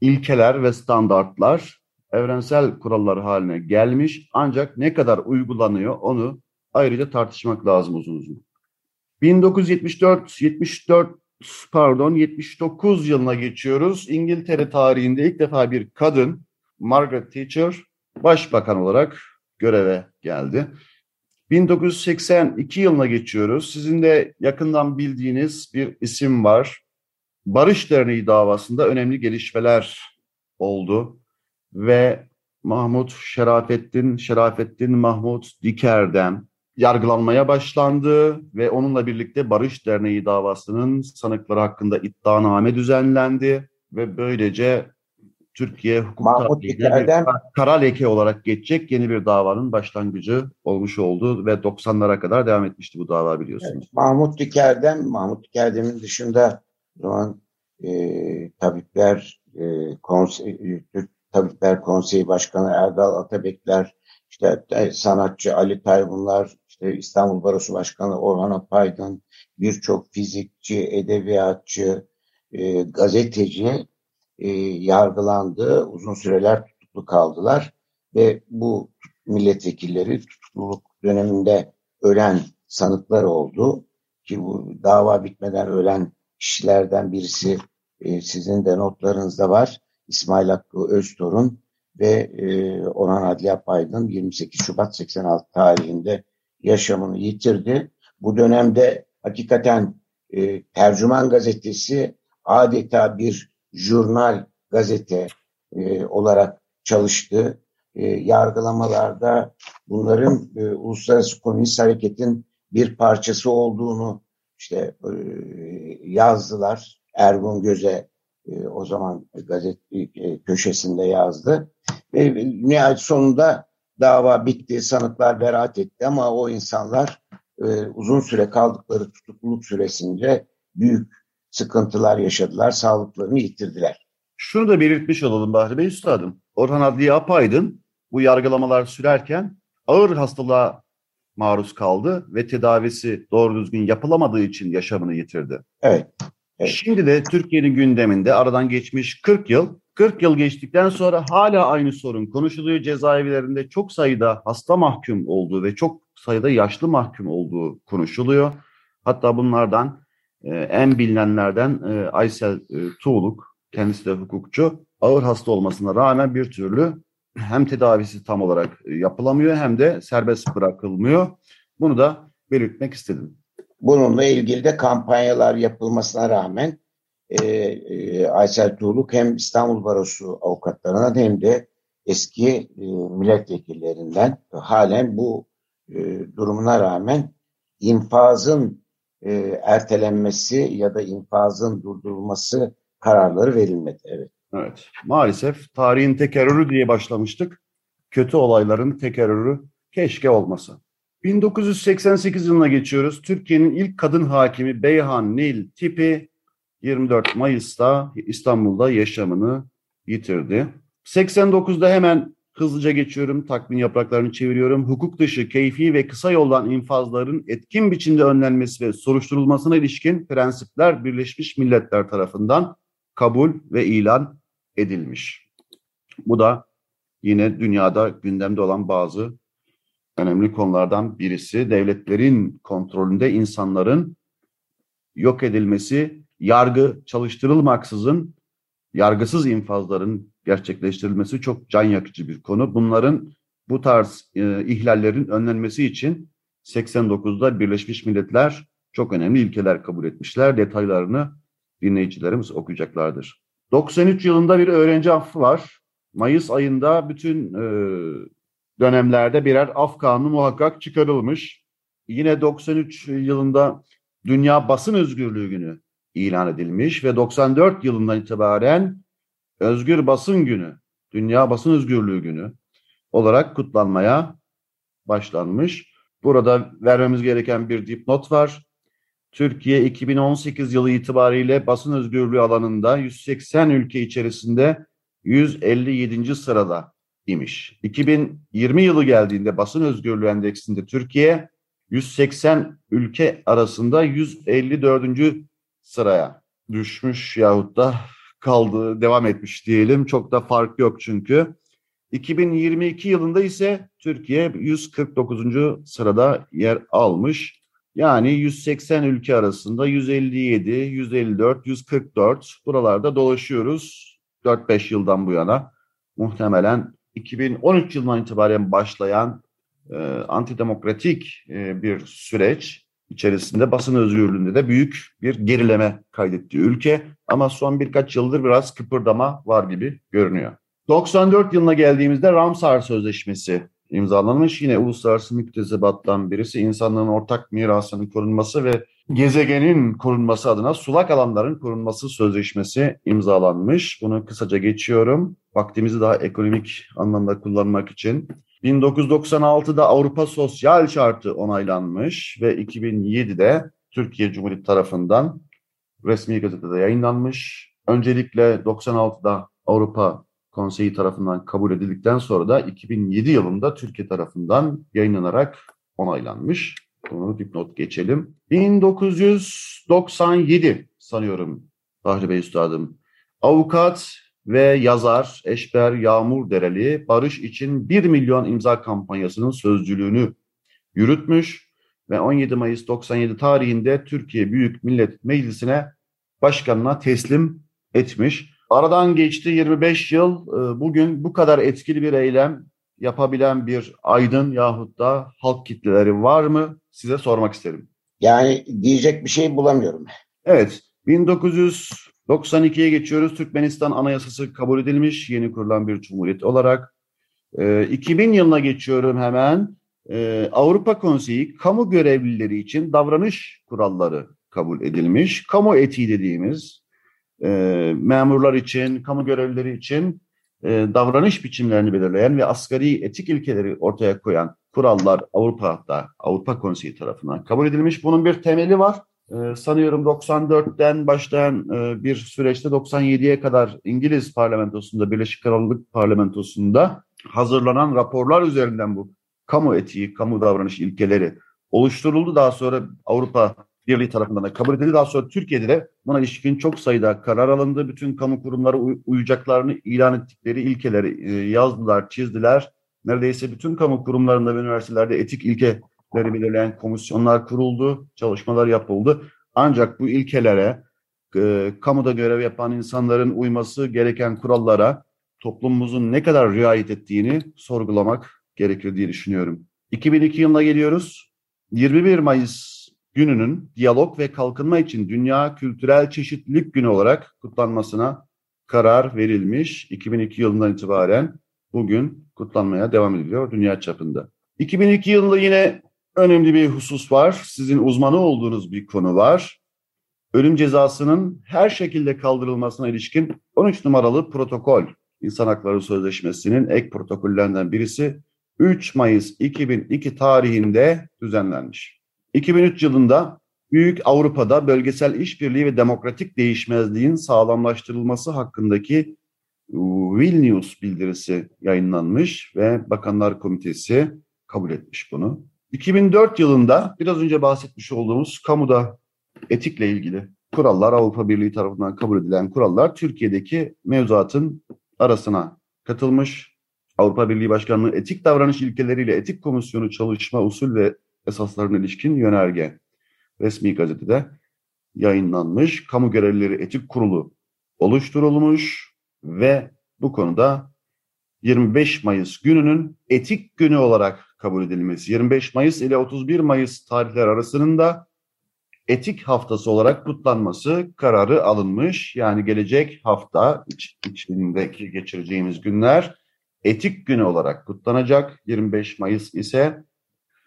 ilkeler ve standartlar evrensel kurallar haline gelmiş ancak ne kadar uygulanıyor onu ayrıca tartışmak lazım uzun uzun. 1974 74 pardon 79 yılına geçiyoruz. İngiltere tarihinde ilk defa bir kadın Margaret Thatcher başbakan olarak göreve geldi. 1982 yılına geçiyoruz. Sizin de yakından bildiğiniz bir isim var. Barış Derneği davasında önemli gelişmeler oldu ve Mahmut Şerafettin, Şerafettin Mahmut Diker'den yargılanmaya başlandı ve onunla birlikte Barış Derneği davasının sanıkları hakkında iddianame düzenlendi ve böylece Türkiye hukuk
Diker'den
kara leke olarak geçecek yeni bir davanın başlangıcı olmuş oldu ve 90'lara kadar devam etmişti bu dava biliyorsunuz. Evet,
Mahmut Diker'den, Mahmut Diker'demin dışında o zaman e, Tabipler e, Konsey, Türk Tabipler Konseyi Başkanı Erdal Atabekler, işte e, sanatçı Ali Taygunlar, işte İstanbul Barosu Başkanı Orhan Apaydın, birçok fizikçi, edebiyatçı, e, gazeteci e, yargılandı. Uzun süreler tutuklu kaldılar ve bu milletvekilleri tutukluluk döneminde ölen sanıklar oldu. Ki bu dava bitmeden ölen kişilerden birisi e, sizin de notlarınızda var. İsmail Hakkı Öztorun ve e, Orhan Adli Apaydın 28 Şubat 86 tarihinde yaşamını yitirdi. Bu dönemde hakikaten e, Tercüman Gazetesi adeta bir jurnal gazete e, olarak çalıştı. E, yargılamalarda bunların e, Uluslararası Komünist Hareket'in bir parçası olduğunu işte e, yazdılar. Ergun Göze e, o zaman gazete e, köşesinde yazdı. Ve nihayet sonunda dava bitti, sanıklar beraat etti ama o insanlar e, uzun süre kaldıkları tutukluluk süresince büyük sıkıntılar yaşadılar, sağlıklarını yitirdiler.
Şunu da belirtmiş olalım Bahri Bey Üstadım. Orhan Adliye Apaydın bu yargılamalar sürerken ağır hastalığa maruz kaldı ve tedavisi doğru düzgün yapılamadığı için yaşamını yitirdi.
Evet. evet.
Şimdi de Türkiye'nin gündeminde aradan geçmiş 40 yıl 40 yıl geçtikten sonra hala aynı sorun konuşuluyor. Cezaevlerinde çok sayıda hasta mahkum olduğu ve çok sayıda yaşlı mahkum olduğu konuşuluyor. Hatta bunlardan e, en bilinenlerden e, Aysel e, Tuğluk, kendisi de hukukçu, ağır hasta olmasına rağmen bir türlü hem tedavisi tam olarak yapılamıyor hem de serbest bırakılmıyor. Bunu da belirtmek istedim.
Bununla ilgili de kampanyalar yapılmasına rağmen e, e, Aysel Tuğluk hem İstanbul Barosu avukatlarından hem de eski e, milletvekillerinden halen bu e, durumuna rağmen infazın e, ertelenmesi ya da infazın durdurulması kararları verilmedi. Evet.
Evet. Maalesef tarihin tekerrürü diye başlamıştık. Kötü olayların tekerrürü keşke olmasa. 1988 yılına geçiyoruz. Türkiye'nin ilk kadın hakimi Beyhan Nil Tipi 24 Mayıs'ta İstanbul'da yaşamını yitirdi. 89'da hemen hızlıca geçiyorum, takvim yapraklarını çeviriyorum. Hukuk dışı, keyfi ve kısa yoldan infazların etkin biçimde önlenmesi ve soruşturulmasına ilişkin prensipler Birleşmiş Milletler tarafından kabul ve ilan edilmiş. Bu da yine dünyada gündemde olan bazı önemli konulardan birisi. Devletlerin kontrolünde insanların yok edilmesi yargı çalıştırılmaksızın yargısız infazların gerçekleştirilmesi çok can yakıcı bir konu. Bunların bu tarz e, ihlallerin önlenmesi için 89'da Birleşmiş Milletler çok önemli ilkeler kabul etmişler. Detaylarını dinleyicilerimiz okuyacaklardır. 93 yılında bir öğrenci affı var. Mayıs ayında bütün e, dönemlerde birer af kanunu muhakkak çıkarılmış. Yine 93 yılında Dünya Basın Özgürlüğü Günü ilan edilmiş ve 94 yılından itibaren Özgür Basın Günü, Dünya Basın Özgürlüğü Günü olarak kutlanmaya başlanmış. Burada vermemiz gereken bir dipnot var. Türkiye 2018 yılı itibariyle basın özgürlüğü alanında 180 ülke içerisinde 157. sırada imiş. 2020 yılı geldiğinde basın özgürlüğü endeksinde Türkiye 180 ülke arasında 154 sıraya düşmüş yahut da kaldı, devam etmiş diyelim. Çok da fark yok çünkü. 2022 yılında ise Türkiye 149. sırada yer almış. Yani 180 ülke arasında 157, 154, 144 buralarda dolaşıyoruz 4-5 yıldan bu yana. Muhtemelen 2013 yılından itibaren başlayan e, antidemokratik e, bir süreç içerisinde basın özgürlüğünde de büyük bir gerileme kaydettiği ülke ama son birkaç yıldır biraz kıpırdama var gibi görünüyor. 94 yılına geldiğimizde Ramsar Sözleşmesi imzalanmış. Yine uluslararası müktesebattan birisi insanlığın ortak mirasının korunması ve gezegenin korunması adına sulak alanların korunması sözleşmesi imzalanmış. Bunu kısaca geçiyorum. Vaktimizi daha ekonomik anlamda kullanmak için. 1996'da Avrupa Sosyal Şartı onaylanmış ve 2007'de Türkiye Cumhuriyeti tarafından resmi gazetede yayınlanmış. Öncelikle 96'da Avrupa Konseyi tarafından kabul edildikten sonra da 2007 yılında Türkiye tarafından yayınlanarak onaylanmış. Bunu dipnot geçelim. 1997 sanıyorum Bahri Bey Üstadım. Avukat ve yazar Eşber Yağmur Dereli barış için 1 milyon imza kampanyasının sözcülüğünü yürütmüş ve 17 Mayıs 97 tarihinde Türkiye Büyük Millet Meclisi'ne başkanına teslim etmiş. Aradan geçti 25 yıl. Ee, bugün bu kadar etkili bir eylem yapabilen bir aydın yahut da halk kitleleri var mı? Size sormak isterim.
Yani diyecek bir şey bulamıyorum.
Evet, 1992'ye geçiyoruz. Türkmenistan Anayasası kabul edilmiş yeni kurulan bir cumhuriyet olarak. 2000 ee, yılına geçiyorum hemen. Ee, Avrupa Konseyi kamu görevlileri için davranış kuralları kabul edilmiş. Kamu etiği dediğimiz e, memurlar için, kamu görevlileri için e, davranış biçimlerini belirleyen ve asgari etik ilkeleri ortaya koyan kurallar Avrupa'da, Avrupa Konseyi tarafından kabul edilmiş. Bunun bir temeli var. E, sanıyorum 94'ten başlayan e, bir süreçte 97'ye kadar İngiliz parlamentosunda, Birleşik Krallık parlamentosunda hazırlanan raporlar üzerinden bu kamu etiği, kamu davranış ilkeleri oluşturuldu. Daha sonra Avrupa Birliği tarafından da kabul edildi. Daha sonra Türkiye'de de buna ilişkin çok sayıda karar alındı. Bütün kamu kurumları uy- uyacaklarını ilan ettikleri ilkeleri e, yazdılar, çizdiler. Neredeyse bütün kamu kurumlarında ve üniversitelerde etik ilkeleri belirleyen komisyonlar kuruldu, çalışmalar yapıldı. Ancak bu ilkelere, e, kamuda görev yapan insanların uyması gereken kurallara toplumumuzun ne kadar riayet ettiğini sorgulamak gerekir diye düşünüyorum. 2002 yılına geliyoruz. 21 Mayıs gününün diyalog ve kalkınma için Dünya Kültürel Çeşitlilik Günü olarak kutlanmasına karar verilmiş. 2002 yılından itibaren bugün kutlanmaya devam ediliyor dünya çapında. 2002 yılında yine önemli bir husus var. Sizin uzmanı olduğunuz bir konu var. Ölüm cezasının her şekilde kaldırılmasına ilişkin 13 numaralı protokol İnsan Hakları Sözleşmesi'nin ek protokollerinden birisi 3 Mayıs 2002 tarihinde düzenlenmiş. 2003 yılında Büyük Avrupa'da bölgesel işbirliği ve demokratik değişmezliğin sağlamlaştırılması hakkındaki Vilnius bildirisi yayınlanmış ve Bakanlar Komitesi kabul etmiş bunu. 2004 yılında biraz önce bahsetmiş olduğumuz kamuda etikle ilgili kurallar Avrupa Birliği tarafından kabul edilen kurallar Türkiye'deki mevzuatın arasına katılmış. Avrupa Birliği Başkanlığı Etik Davranış İlkeleriyle Etik Komisyonu çalışma usul ve esaslarına ilişkin yönerge resmi gazetede yayınlanmış. Kamu Görevlileri Etik Kurulu oluşturulmuş ve bu konuda 25 Mayıs gününün etik günü olarak kabul edilmesi. 25 Mayıs ile 31 Mayıs tarihler arasında etik haftası olarak kutlanması kararı alınmış. Yani gelecek hafta iç, içindeki geçireceğimiz günler etik günü olarak kutlanacak. 25 Mayıs ise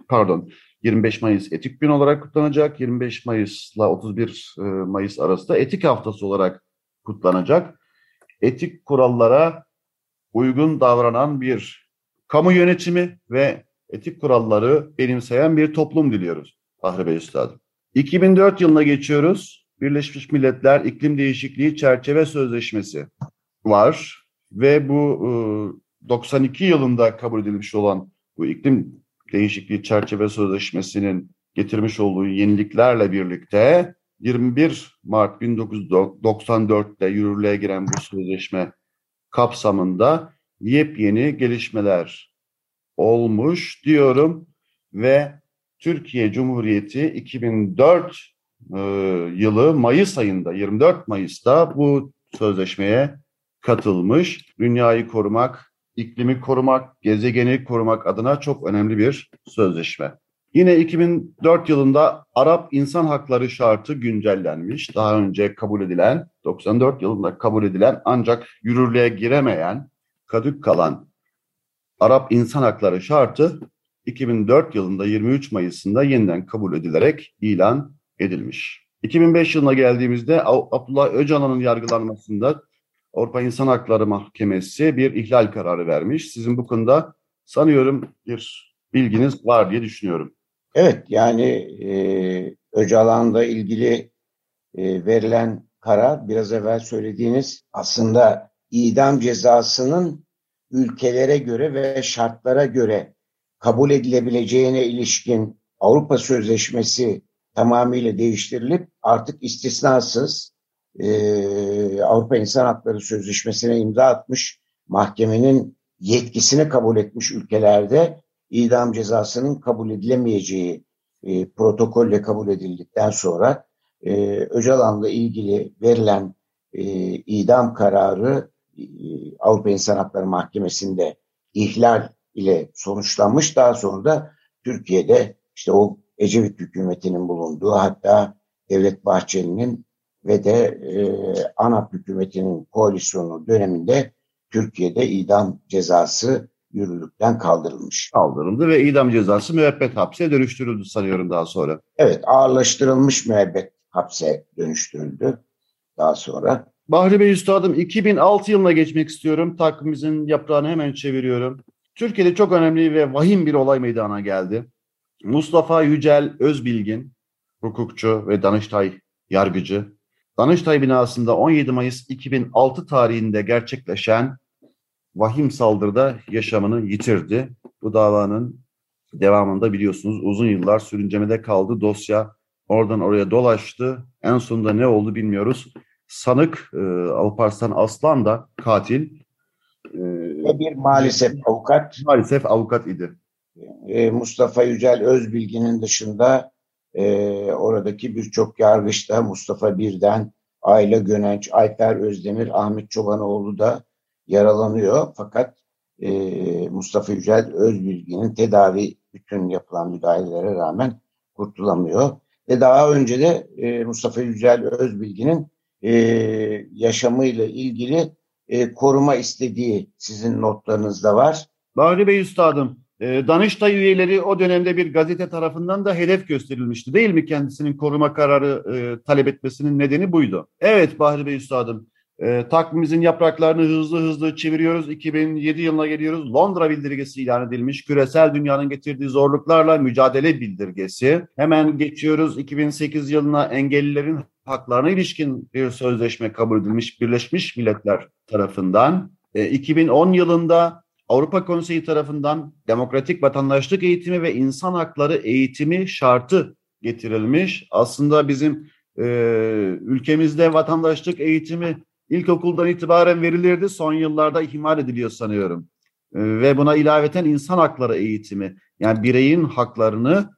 pardon 25 Mayıs Etik Gün olarak kutlanacak. 25 Mayıs ile 31 Mayıs arasında Etik Haftası olarak kutlanacak. Etik kurallara uygun davranan bir kamu yönetimi ve etik kuralları benimseyen bir toplum diliyoruz. Fahri Bey Üstadım. 2004 yılına geçiyoruz. Birleşmiş Milletler İklim Değişikliği Çerçeve Sözleşmesi var ve bu 92 yılında kabul edilmiş olan bu iklim Değişikliği Çerçeve Sözleşmesi'nin getirmiş olduğu yeniliklerle birlikte 21 Mart 1994'te yürürlüğe giren bu sözleşme kapsamında yepyeni gelişmeler olmuş diyorum ve Türkiye Cumhuriyeti 2004 e, yılı Mayıs ayında 24 Mayıs'ta bu sözleşmeye katılmış. Dünyayı korumak, iklimi korumak, gezegeni korumak adına çok önemli bir sözleşme. Yine 2004 yılında Arap İnsan Hakları Şartı güncellenmiş. Daha önce kabul edilen, 94 yılında kabul edilen ancak yürürlüğe giremeyen, kadük kalan Arap İnsan Hakları Şartı 2004 yılında 23 Mayıs'ında yeniden kabul edilerek ilan edilmiş. 2005 yılına geldiğimizde Abdullah Öcalan'ın yargılanmasında Avrupa İnsan Hakları Mahkemesi bir ihlal kararı vermiş. Sizin bu konuda sanıyorum bir bilginiz var diye düşünüyorum.
Evet yani e, Öcalan'la ilgili e, verilen karar biraz evvel söylediğiniz aslında idam cezasının ülkelere göre ve şartlara göre kabul edilebileceğine ilişkin Avrupa Sözleşmesi tamamıyla değiştirilip artık istisnasız e, Avrupa İnsan Hakları Sözleşmesi'ne imza atmış mahkemenin yetkisini kabul etmiş ülkelerde idam cezasının kabul edilemeyeceği e, protokolle kabul edildikten sonra e, Öcalan'la ilgili verilen e, idam kararı Avrupa İnsan Hakları Mahkemesi'nde ihlal ile sonuçlanmış. Daha sonra da Türkiye'de işte o Ecevit hükümetinin bulunduğu hatta Devlet Bahçeli'nin ve de e, ANAP hükümetinin koalisyonu döneminde Türkiye'de idam cezası yürürlükten kaldırılmış.
Kaldırıldı ve idam cezası müebbet hapse dönüştürüldü sanıyorum daha sonra.
Evet ağırlaştırılmış müebbet hapse dönüştürüldü daha sonra.
Bahri Bey Üstadım 2006 yılına geçmek istiyorum. Takvimimizin yaprağını hemen çeviriyorum. Türkiye'de çok önemli ve vahim bir olay meydana geldi. Mustafa Yücel Özbilgin, hukukçu ve Danıştay yargıcı, Danıştay binasında 17 Mayıs 2006 tarihinde gerçekleşen vahim saldırıda yaşamını yitirdi. Bu davanın devamında biliyorsunuz uzun yıllar sürüncemede kaldı. Dosya oradan oraya dolaştı. En sonunda ne oldu bilmiyoruz. Sanık e, Alparslan Aslan da katil.
E, Ve bir maalesef avukat.
Maalesef avukat idi.
E, Mustafa Yücel Özbilgi'nin dışında e, oradaki birçok yargıçta Mustafa Birden, Ayla Gönenç, Ayfer Özdemir, Ahmet Çobanoğlu da yaralanıyor. Fakat e, Mustafa Yücel Özbilgi'nin tedavi bütün yapılan müdahalelere rağmen kurtulamıyor. Ve daha önce de e, Mustafa Yücel Özbilgi'nin e, yaşamıyla ilgili e, koruma istediği sizin notlarınızda var.
Bahri Bey Üstadım, e, Danıştay üyeleri o dönemde bir gazete tarafından da hedef gösterilmişti değil mi? Kendisinin koruma kararı e, talep etmesinin nedeni buydu. Evet Bahri Bey Üstadım, e, takvimimizin yapraklarını hızlı hızlı çeviriyoruz. 2007 yılına geliyoruz. Londra bildirgesi ilan edilmiş. Küresel dünyanın getirdiği zorluklarla mücadele bildirgesi. Hemen geçiyoruz 2008 yılına engellilerin haklarına ilişkin bir sözleşme kabul edilmiş Birleşmiş Milletler tarafından. E, 2010 yılında Avrupa Konseyi tarafından demokratik vatandaşlık eğitimi ve insan hakları eğitimi şartı getirilmiş. Aslında bizim e, ülkemizde vatandaşlık eğitimi ilkokuldan itibaren verilirdi. Son yıllarda ihmal ediliyor sanıyorum. E, ve buna ilaveten insan hakları eğitimi. Yani bireyin haklarını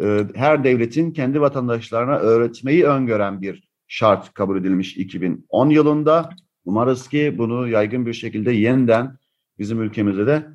e, her devletin kendi vatandaşlarına öğretmeyi öngören bir şart kabul edilmiş 2010 yılında. Umarız ki bunu yaygın bir şekilde yeniden bizim ülkemizde de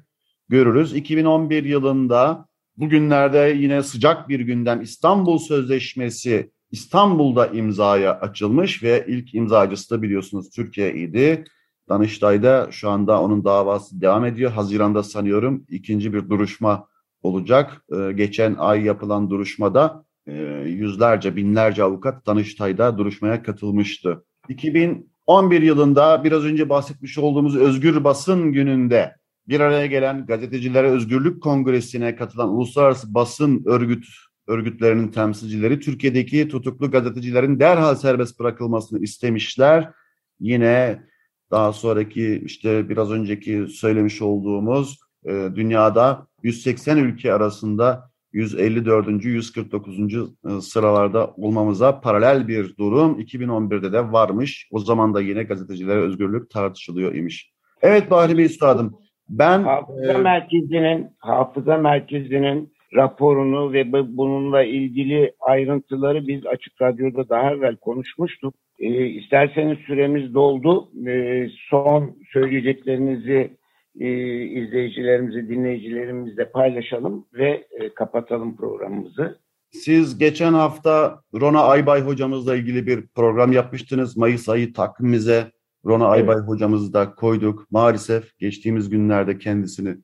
görürüz. 2011 yılında bugünlerde yine sıcak bir gündem İstanbul Sözleşmesi İstanbul'da imzaya açılmış ve ilk imzacısı da biliyorsunuz Türkiye idi. Danıştay'da şu anda onun davası devam ediyor. Haziranda sanıyorum ikinci bir duruşma olacak. Ee, geçen ay yapılan duruşmada e, yüzlerce, binlerce avukat Danıştay'da duruşmaya katılmıştı. 2011 yılında biraz önce bahsetmiş olduğumuz Özgür Basın Günü'nde bir araya gelen Gazetecilere Özgürlük Kongresi'ne katılan uluslararası basın örgüt örgütlerinin temsilcileri Türkiye'deki tutuklu gazetecilerin derhal serbest bırakılmasını istemişler. Yine daha sonraki işte biraz önceki söylemiş olduğumuz e, dünyada 180 ülke arasında 154. 149. E, sıralarda olmamıza paralel bir durum 2011'de de varmış. O zaman da yine gazetecilere özgürlük tartışılıyor imiş. Evet Bahri Bey Üstadım. Ben
Hafıza e, Merkezi'nin Hafıza Merkezi'nin raporunu ve bununla ilgili ayrıntıları biz Açık Radyo'da daha evvel konuşmuştuk. E, isterseniz süremiz doldu. E, son söyleyeceklerinizi e, izleyicilerimizi, dinleyicilerimizle paylaşalım ve e, kapatalım programımızı.
Siz geçen hafta Rona Aybay hocamızla ilgili bir program yapmıştınız. Mayıs ayı takvimimize Rona Aybay evet. hocamızı da koyduk. Maalesef geçtiğimiz günlerde kendisini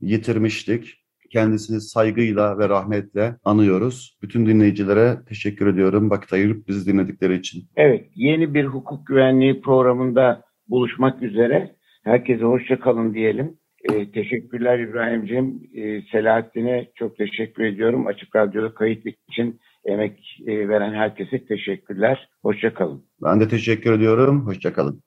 yitirmiştik. Kendisini saygıyla ve rahmetle anıyoruz. Bütün dinleyicilere teşekkür ediyorum vakit ayırıp bizi dinledikleri için.
Evet, yeni bir hukuk güvenliği programında buluşmak üzere. Herkese hoşça kalın diyelim. E, teşekkürler İbrahim'ciğim. E, Selahattin'e çok teşekkür ediyorum. Açık Radyo'da kayıt için emek e, veren herkese teşekkürler. Hoşça kalın.
Ben de teşekkür ediyorum. Hoşça kalın.